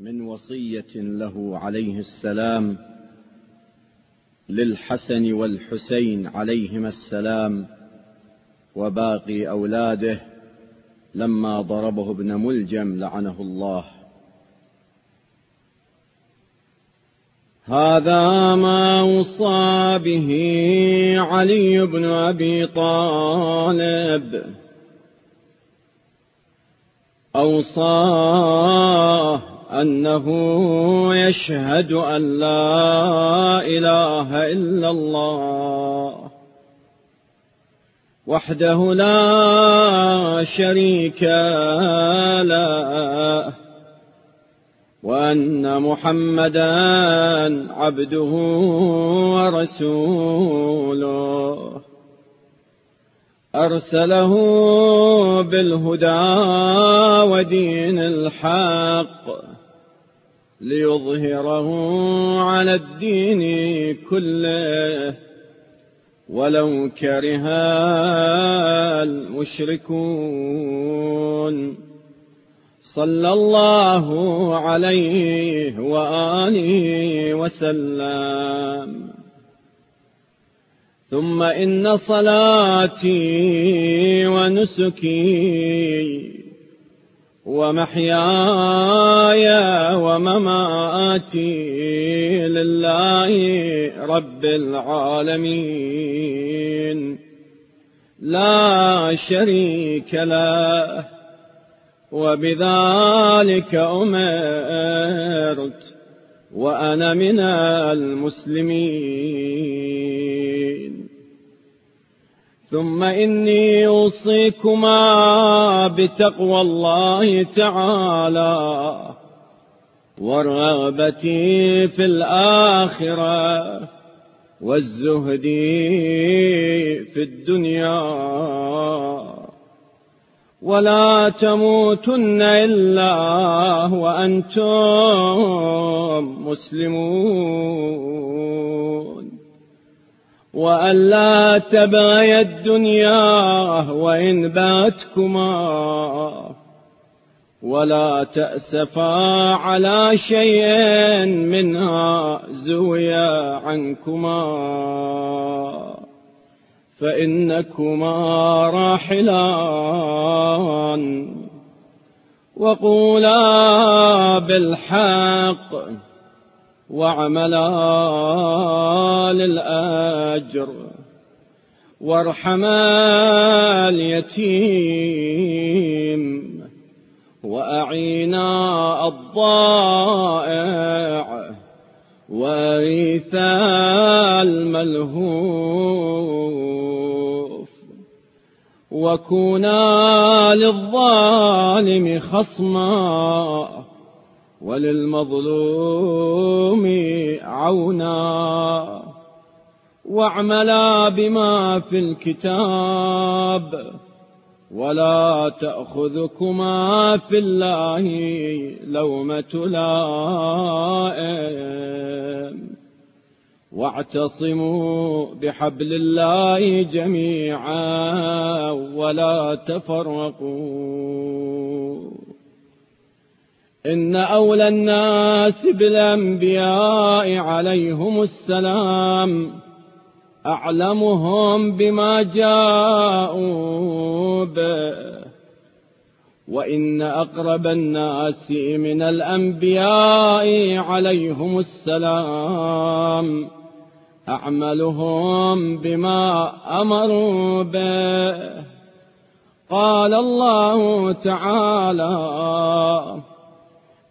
من وصية له عليه السلام للحسن والحسين عليهما السلام وباقي أولاده لما ضربه ابن ملجم لعنه الله. هذا ما وصى به علي بن أبي طالب. أوصاه أنه يشهد أن لا إله إلا الله. وحده لا شريك له. وأن محمدا عبده ورسوله. أرسله بالهدى ودين الحق. ليظهره على الدين كله. ولو كره المشركون. صلى الله عليه وآله وسلم. ثم إن صلاتي ونسكي. ومحياي ومماتي لله رب العالمين. لا شريك له وبذلك أمرت وأنا من المسلمين. ثم إني أوصيكما بتقوى الله تعالى والرغبة في الآخرة والزهد في الدنيا. ولا تموتن إلا وأنتم مسلمون. وألا تبغي الدنيا وإن باتكما ولا تأسفا على شيء منها زويا عنكما. فإنكما راحلان. وقولا بالحق. وعملا للأجر. وارحما اليتيم. وأعينا الضائع. وغيثا الملهوف. وكونا للظالم خصما. وللمظلوم عونا. واعملا بما في الكتاب ولا تأخذكما في الله لومة لائم واعتصموا بحبل الله جميعا ولا تفرقوا. إن أولى الناس بالأنبياء عليهم السلام أعلمهم بما جاءوا به. وإن أقرب الناس من الأنبياء عليهم السلام أعملهم بما أمروا به. قال الله تعالى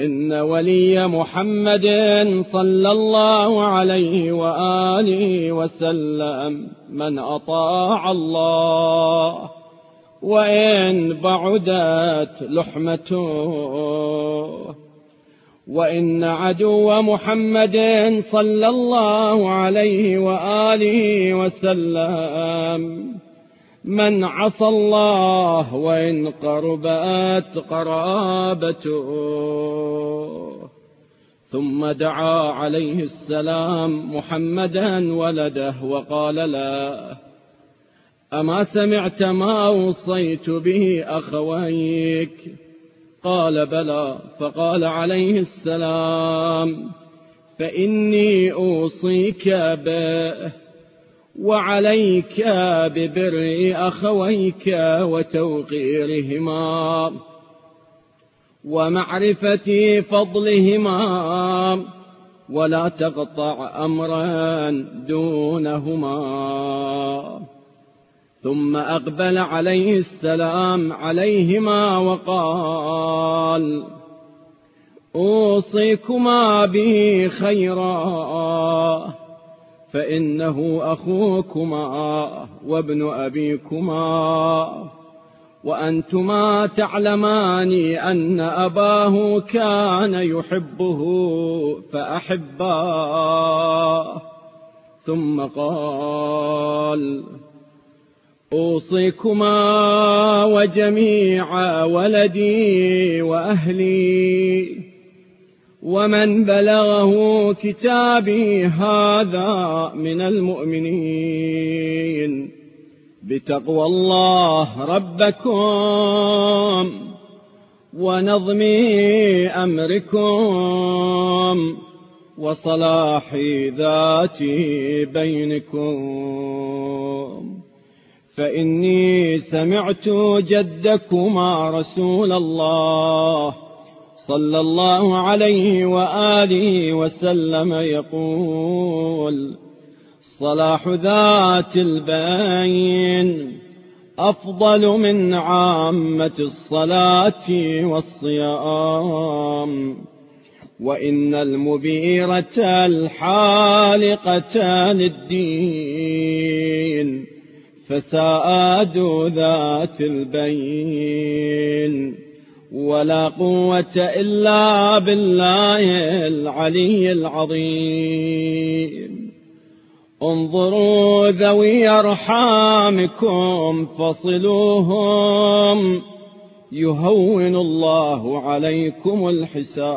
إن ولي محمد صلى الله عليه وآله وسلم من أطاع الله وإن بعدت لحمته وإن عدو محمد صلى الله عليه وآله وسلم من عصى الله وإن قربت قرابته. ثم دعا عليه السلام محمدا ولده وقال له أما سمعت ما أوصيت به أخويك؟ قال بلى. فقال عليه السلام فإني أوصيك به. وعليك ببر أخويك وتوقيرهما ومعرفة فضلهما ولا تقطع أمرا دونهما. ثم أقبل عليه السلام عليهما وقال أوصيكما به خيرا. فإنه أخوكما وابن أبيكما. وأنتما تعلمان أن أباه كان يحبه فأحباه. ثم قال أوصيكما وجميع ولدي وأهلي. ومن بلغه كتابي هذا من المؤمنين بتقوى الله ربكم ونظم أمركم وصلاح ذات بينكم فإني سمعت جدكما رسول الله صلى الله عليه وآله وسلم يقول صلاح ذات البين أفضل من عامة الصلاة والصيام. وإن المبيرة الحالقة للدين فساد ذات البين. ولا قوة إلا بالله العلي العظيم. انظروا ذوي أرحامكم فصلوهم. يهون الله عليكم الحساب.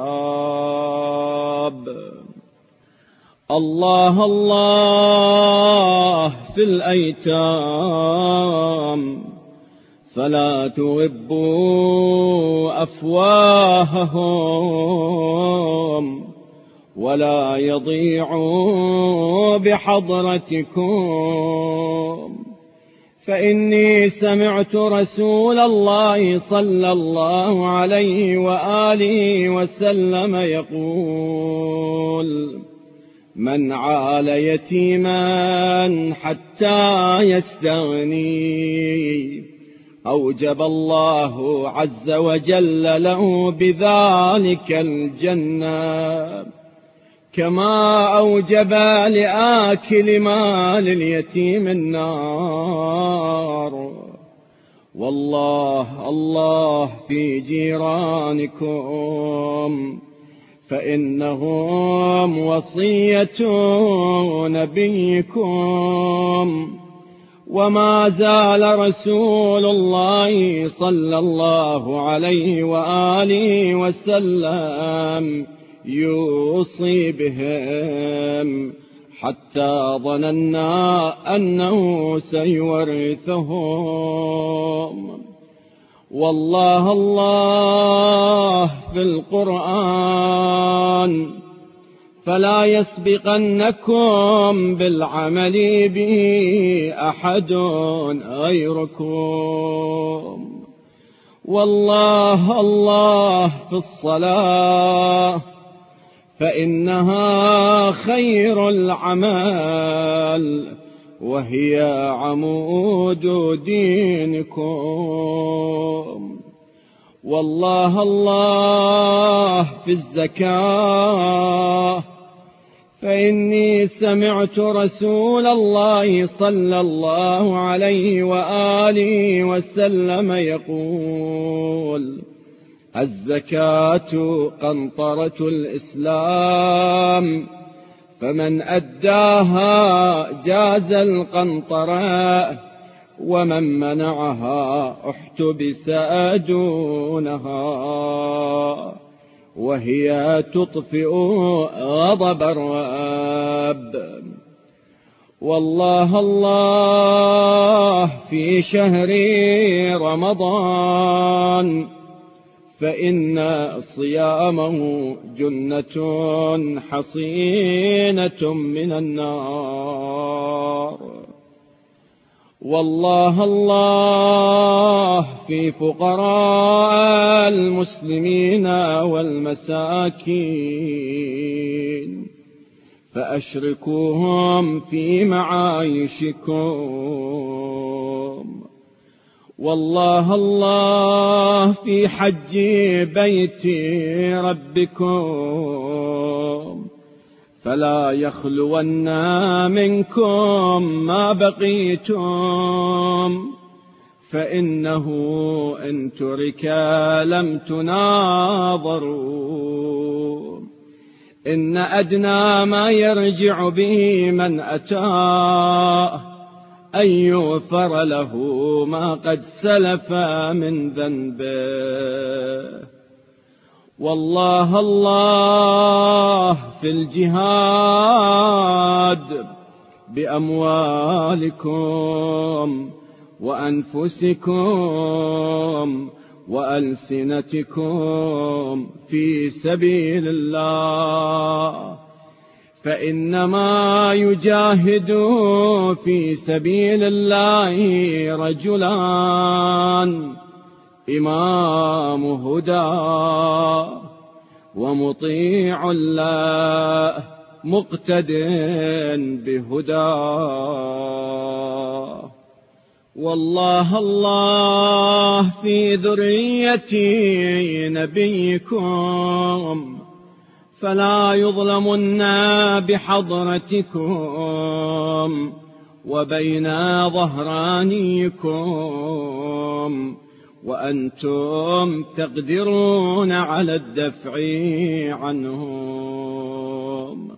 الله الله في الأيتام. فلا تغبوا أفواههم ولا يضيعوا بحضرتكم. فإني سمعت رسول الله صلى الله عليه وآله وسلم يقول من عال يتيما حتى يستغني أوجب الله عز وجل له بذلك الجنة. كما أوجب لآكل مال اليتيم النار. والله الله في جيرانكم. فإنهم وصية نبيكم. وما زال رسول الله صلى الله عليه وآله وسلم يوصي بهم حتى ظننا أنه سيورثهم. والله الله في القرآن فلا يسبقنكم بالعمل به أحد غيركم. والله الله في الصلاة فإنها خير العمل وهي عمود دينكم. والله الله في الزكاة فإني سمعت رسول الله صلى الله عليه وآله وسلم يقول الزكاة قنطرة الإسلام فمن أداها جاز القنطرة ومن منعها أحتبس دونها وهي تطفئ غضب الرب والله الله في شهر رمضان فإن صيامه جنة حصينة من النار. والله الله في فقراء المسلمين والمساكين. فأشركوهم في معايشكم. والله الله في حج بيت ربكم. فلا يخلون منكم ما بقيتم. فإنه إن ترك لم تناظروا. إن أدنى ما يرجع به من أتاه أن يغفر له ما قد سلف من ذنبه. والله الله في الجهاد بأموالكم وأنفسكم وألسنتكم في سبيل الله. فإنما يجاهد في سبيل الله رجلان. إمام هدى ومطيع الله مقتد بهدى. والله الله في ذرية نبيكم فلا يظلمن بحضرتكم وبين ظهرانيكم. وأنتم تقدرون على الدفع عنهم.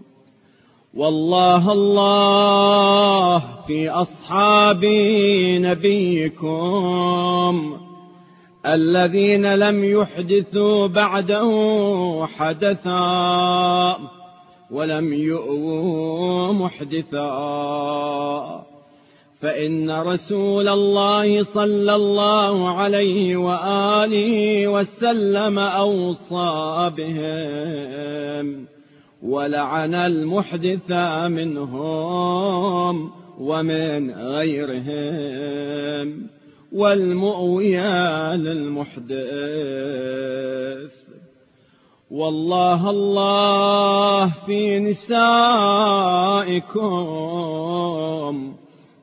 والله الله في أصحاب نبيكم الذين لم يحدثوا بعده حدثا ولم يؤووا محدثا. فإن رسول الله صلى الله عليه وآله وسلم أوصى بهم ولعن المحدث منهم ومن غيرهم والمؤوية للمحدث. والله الله في نسائكم.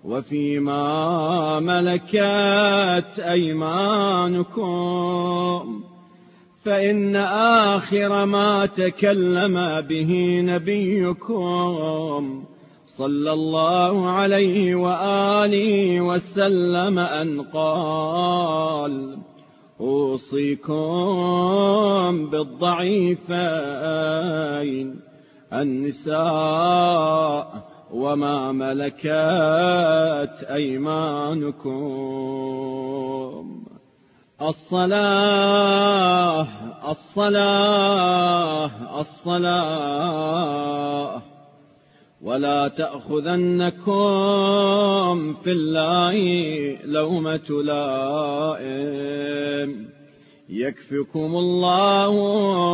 وفيما ملكت أيمانكم فإن آخر ما تكلم به نبيكم صلى الله عليه وآله وسلم أن قال أوصيكم بالضعيفين النساء وما ملكت أيمانكم. الصلاة الصلاة الصلاة. ولا تأخذنكم في الله لومة لائم. يكفكم الله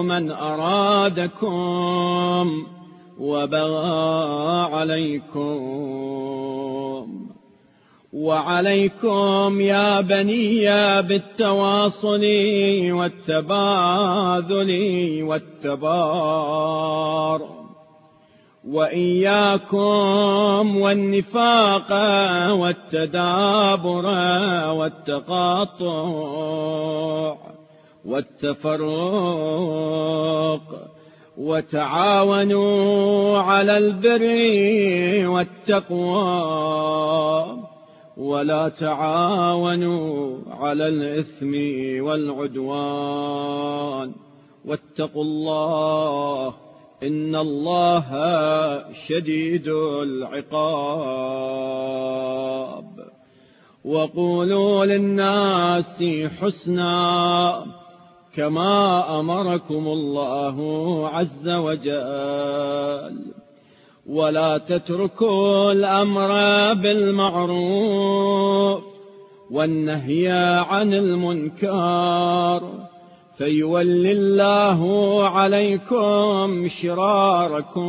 من أرادكم. وبغى عليكم. وعليكم يا بني بالتواصل والتباذل والتبار. وإياكم والنفاق والتدابر والتقاطع والتفرق. وتعاونوا على البر والتقوى ولا تعاونوا على الإثم والعدوان واتقوا الله إن الله شديد العقاب. وقولوا للناس حسنا كما أمركم الله عز وجل. ولا تتركوا الأمر بالمعروف والنهي عن المنكر. فيولي الله عليكم شراركم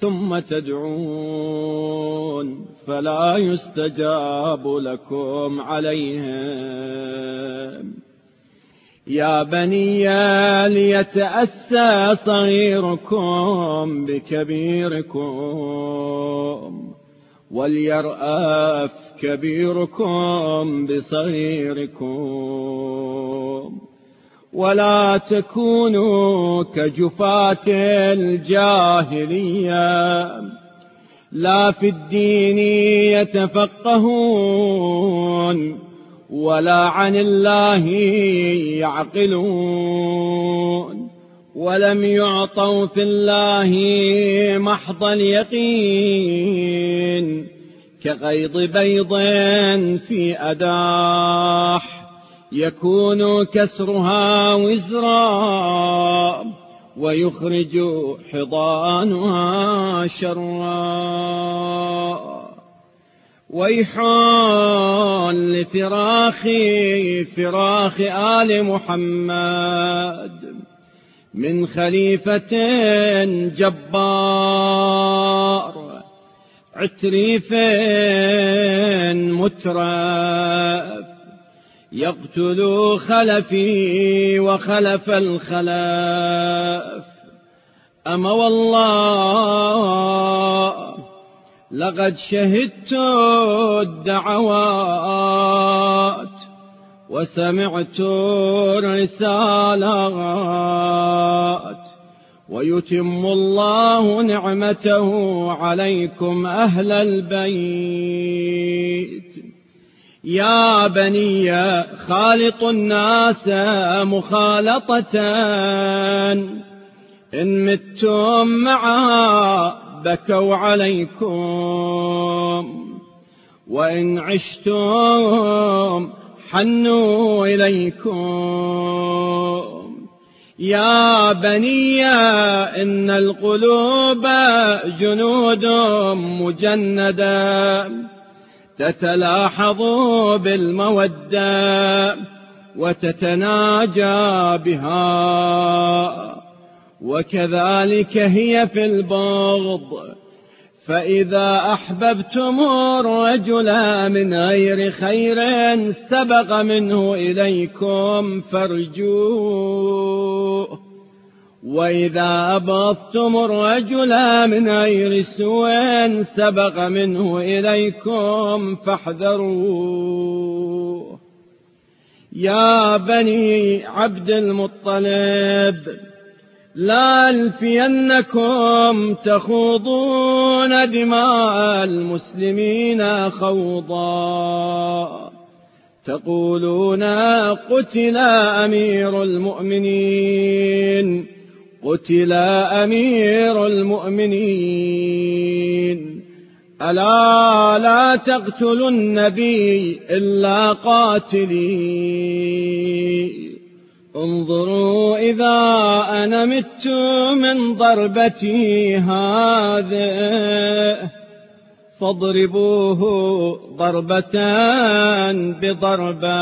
ثم تدعون فلا يستجاب لكم عليهم. يا بني ليتأسى صغيركم بكبيركم وليرأف كبيركم بصغيركم. ولا تكونوا كجفاة الجاهلية لا في الدين يتفقهون. ولا عن الله يعقلون ولم يعطوا في الله محض اليقين كغيض بيض في أداح يكون كسرها وزرا ويخرج حضانها شرا ويح لفراخ فراخ آل محمد من خليفة جبار عتريف مترف يقتل خلفي وخلف الخلف. أما والله لقد شهدت الدعوات وسمعت الرسالات ويتم الله نعمته عليكم أهل البيت. يا بني خالط الناس مخالطة إن متم معها بكوا عليكم. وإن عشتم حنوا إليكم. يا بني إن القلوب جنود مجندة. تتلاحظ بالمودة وتتناجى بها. وكذلك هي في البغض. فإذا أحببتم الرجل من غير خير سبق منه إليكم فارجوه. وإذا أبغضتم الرجل من غير سوء سبق منه إليكم فاحذروه. يا بني عبد المطلب لا ألفينكم تخوضون دماء المسلمين خوضا. تقولون قتل أمير المؤمنين. قتل أمير المؤمنين. ألا لا تقتلوا النبي إلا قاتلين. انظروا إذا أنا مت من ضربتي هذه. فاضربوه ضربة بضربة.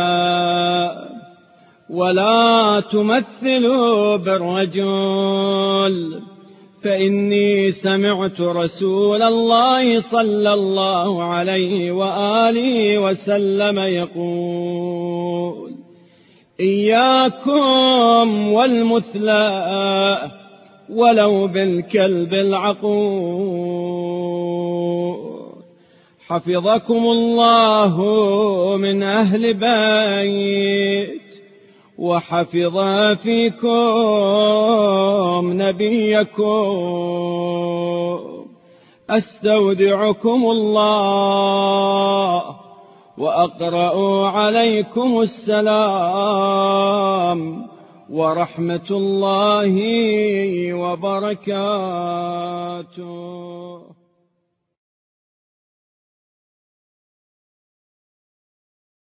ولا تمثلوا بالرجل. فإني سمعت رسول الله صلى الله عليه وآله وسلم يقول إياكم والمثلى ولو بالكلب العقور. حفظكم الله من أهل بيت وحفظ فيكم نبيكم. أستودعكم الله وأقرأ عليكم السلام ورحمة الله وبركاته.